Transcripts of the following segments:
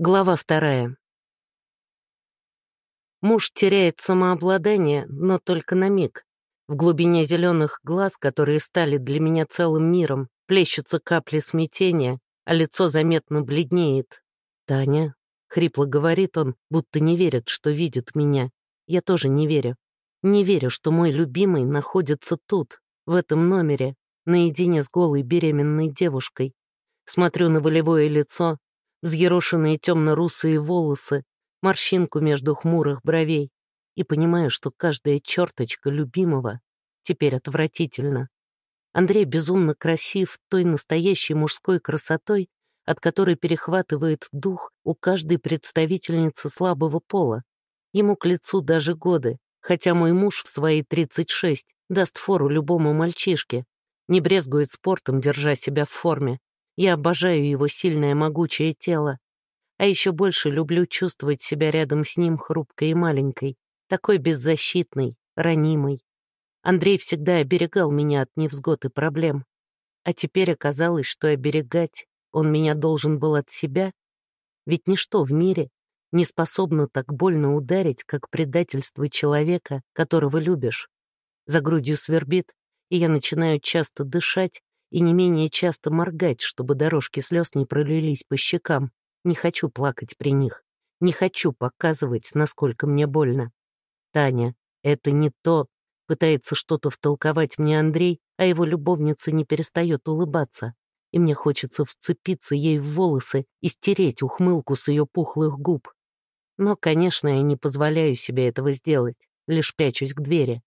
Глава вторая. Муж теряет самообладание, но только на миг. В глубине зеленых глаз, которые стали для меня целым миром, плещутся капли смятения, а лицо заметно бледнеет. «Таня», — хрипло говорит он, будто не верит, что видит меня. Я тоже не верю. Не верю, что мой любимый находится тут, в этом номере, наедине с голой беременной девушкой. Смотрю на волевое лицо, взъерошенные темно-русые волосы, морщинку между хмурых бровей, и понимаю, что каждая черточка любимого теперь отвратительно. Андрей безумно красив той настоящей мужской красотой, от которой перехватывает дух у каждой представительницы слабого пола. Ему к лицу даже годы, хотя мой муж в свои 36 даст фору любому мальчишке, не брезгует спортом, держа себя в форме, я обожаю его сильное могучее тело. А еще больше люблю чувствовать себя рядом с ним хрупкой и маленькой, такой беззащитной, ранимой. Андрей всегда оберегал меня от невзгод и проблем. А теперь оказалось, что оберегать он меня должен был от себя. Ведь ничто в мире не способно так больно ударить, как предательство человека, которого любишь. За грудью свербит, и я начинаю часто дышать, и не менее часто моргать, чтобы дорожки слез не пролились по щекам. Не хочу плакать при них. Не хочу показывать, насколько мне больно. Таня, это не то. Пытается что-то втолковать мне Андрей, а его любовница не перестает улыбаться. И мне хочется вцепиться ей в волосы и стереть ухмылку с ее пухлых губ. Но, конечно, я не позволяю себе этого сделать, лишь прячусь к двери.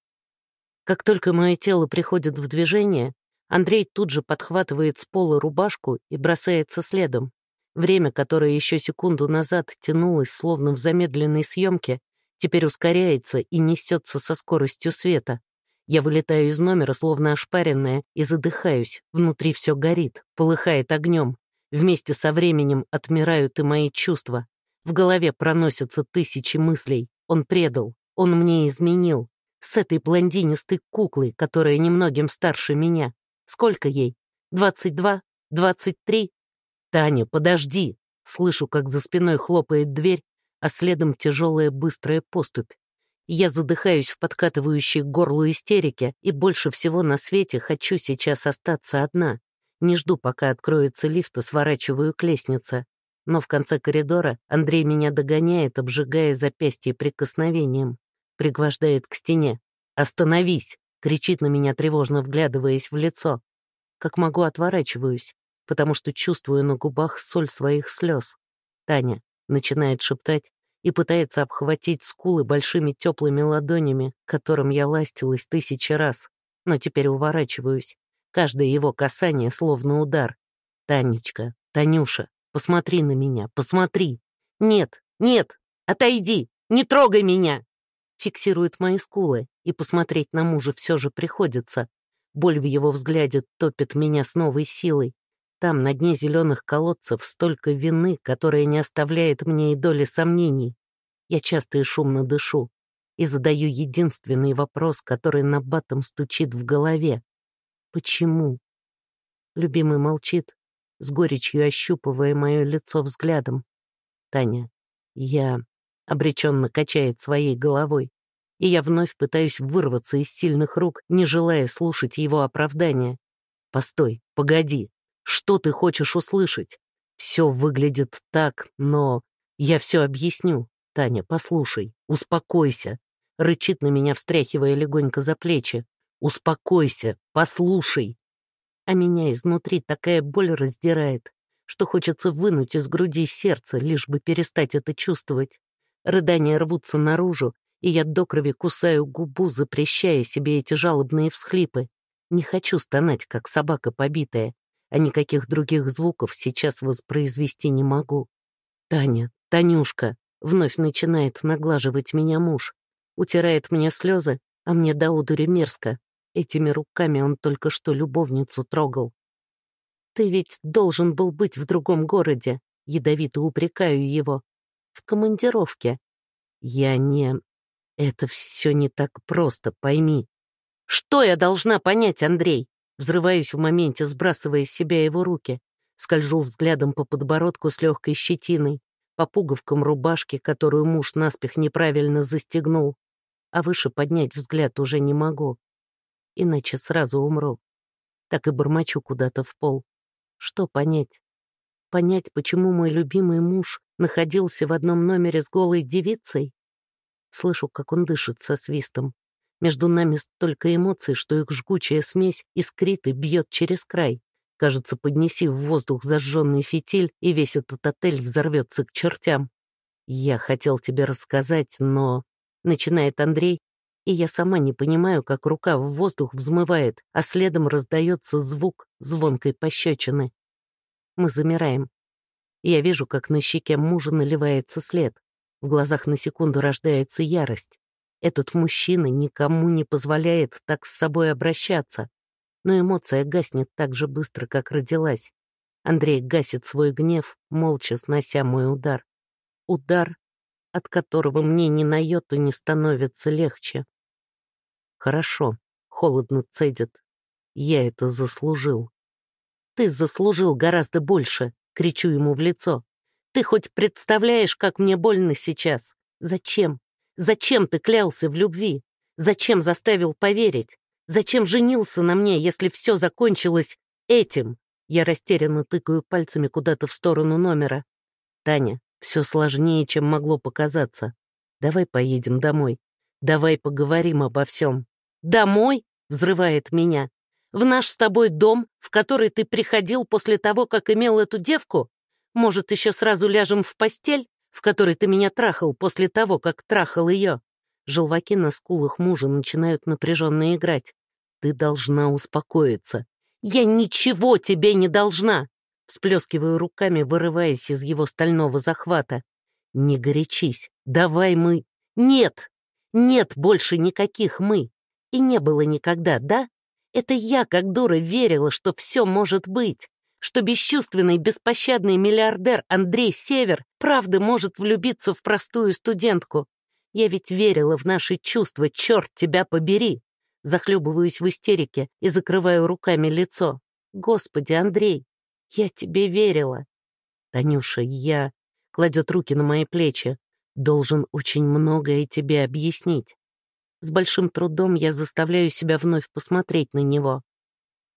Как только мое тело приходит в движение, Андрей тут же подхватывает с пола рубашку и бросается следом. Время, которое еще секунду назад тянулось, словно в замедленной съемке, теперь ускоряется и несется со скоростью света. Я вылетаю из номера, словно ошпаренная, и задыхаюсь. Внутри все горит, полыхает огнем. Вместе со временем отмирают и мои чувства. В голове проносятся тысячи мыслей. Он предал, он мне изменил. С этой блондинистой куклой, которая немногим старше меня. Сколько ей? Двадцать два? Двадцать три? Таня, подожди! Слышу, как за спиной хлопает дверь, а следом тяжелая быстрая поступь. Я задыхаюсь в подкатывающей горлу истерике и больше всего на свете хочу сейчас остаться одна. Не жду, пока откроется лифт и сворачиваю к лестнице. Но в конце коридора Андрей меня догоняет, обжигая запястье прикосновением. Пригвождает к стене. «Остановись!» Кричит на меня, тревожно вглядываясь в лицо. Как могу, отворачиваюсь, потому что чувствую на губах соль своих слез. Таня начинает шептать и пытается обхватить скулы большими теплыми ладонями, которым я ластилась тысячи раз, но теперь уворачиваюсь. Каждое его касание словно удар. «Танечка, Танюша, посмотри на меня, посмотри!» «Нет, нет, отойди, не трогай меня!» Фиксирует мои скулы, и посмотреть на мужа все же приходится. Боль в его взгляде топит меня с новой силой. Там, на дне зеленых колодцев, столько вины, которая не оставляет мне и доли сомнений. Я часто и шумно дышу и задаю единственный вопрос, который на батом стучит в голове. Почему? Любимый молчит, с горечью ощупывая мое лицо взглядом. Таня, я обреченно качает своей головой и я вновь пытаюсь вырваться из сильных рук, не желая слушать его оправдания. «Постой, погоди, что ты хочешь услышать? Все выглядит так, но... Я все объясню. Таня, послушай, успокойся». Рычит на меня, встряхивая легонько за плечи. «Успокойся, послушай». А меня изнутри такая боль раздирает, что хочется вынуть из груди сердце, лишь бы перестать это чувствовать. Рыдания рвутся наружу, и я до крови кусаю губу, запрещая себе эти жалобные всхлипы. Не хочу стонать, как собака побитая, а никаких других звуков сейчас воспроизвести не могу. Таня, Танюшка, вновь начинает наглаживать меня муж, утирает мне слезы, а мне до удури мерзко. Этими руками он только что любовницу трогал. «Ты ведь должен был быть в другом городе», ядовито упрекаю его. «В командировке». «Я не... Это все не так просто, пойми. Что я должна понять, Андрей? Взрываюсь в моменте, сбрасывая с себя его руки. Скольжу взглядом по подбородку с легкой щетиной. по пуговкам рубашки, которую муж наспех неправильно застегнул, а выше поднять взгляд уже не могу. Иначе сразу умру. Так и бормочу куда-то в пол. Что понять? Понять, почему мой любимый муж находился в одном номере с голой девицей? Слышу, как он дышит со свистом. Между нами столько эмоций, что их жгучая смесь искрит и бьет через край. Кажется, поднеси в воздух зажженный фитиль, и весь этот отель взорвется к чертям. Я хотел тебе рассказать, но... Начинает Андрей, и я сама не понимаю, как рука в воздух взмывает, а следом раздается звук звонкой пощечины. Мы замираем. Я вижу, как на щеке мужа наливается след. В глазах на секунду рождается ярость. Этот мужчина никому не позволяет так с собой обращаться но эмоция гаснет так же быстро, как родилась. Андрей гасит свой гнев, молча снося мой удар. Удар, от которого мне ни на йоту не становится легче. Хорошо, холодно цедит. Я это заслужил. Ты заслужил гораздо больше, кричу ему в лицо. Ты хоть представляешь, как мне больно сейчас? Зачем? Зачем ты клялся в любви? Зачем заставил поверить? Зачем женился на мне, если все закончилось этим? Я растерянно тыкаю пальцами куда-то в сторону номера. Таня, все сложнее, чем могло показаться. Давай поедем домой. Давай поговорим обо всем. Домой? Взрывает меня. В наш с тобой дом, в который ты приходил после того, как имел эту девку? Может, еще сразу ляжем в постель, в которой ты меня трахал после того, как трахал ее? Желваки на скулах мужа начинают напряженно играть. Ты должна успокоиться. Я ничего тебе не должна! Всплескиваю руками, вырываясь из его стального захвата. Не горячись, давай мы... Нет! Нет больше никаких мы. И не было никогда, да? Это я, как дура, верила, что все может быть что бесчувственный, беспощадный миллиардер Андрей Север правда может влюбиться в простую студентку. Я ведь верила в наши чувства, черт тебя побери захлебываюсь в истерике и закрываю руками лицо. «Господи, Андрей, я тебе верила!» «Танюша, я...» — кладет руки на мои плечи. «Должен очень многое тебе объяснить». С большим трудом я заставляю себя вновь посмотреть на него.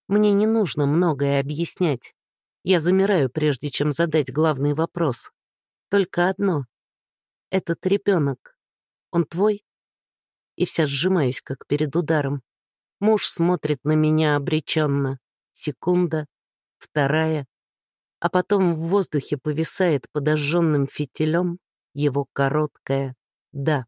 Мне не нужно многое объяснять. Я замираю, прежде чем задать главный вопрос. Только одно. Этот ребенок, он твой? и вся сжимаюсь, как перед ударом. Муж смотрит на меня обреченно. Секунда, вторая, а потом в воздухе повисает подожженным фитилем его короткое «да».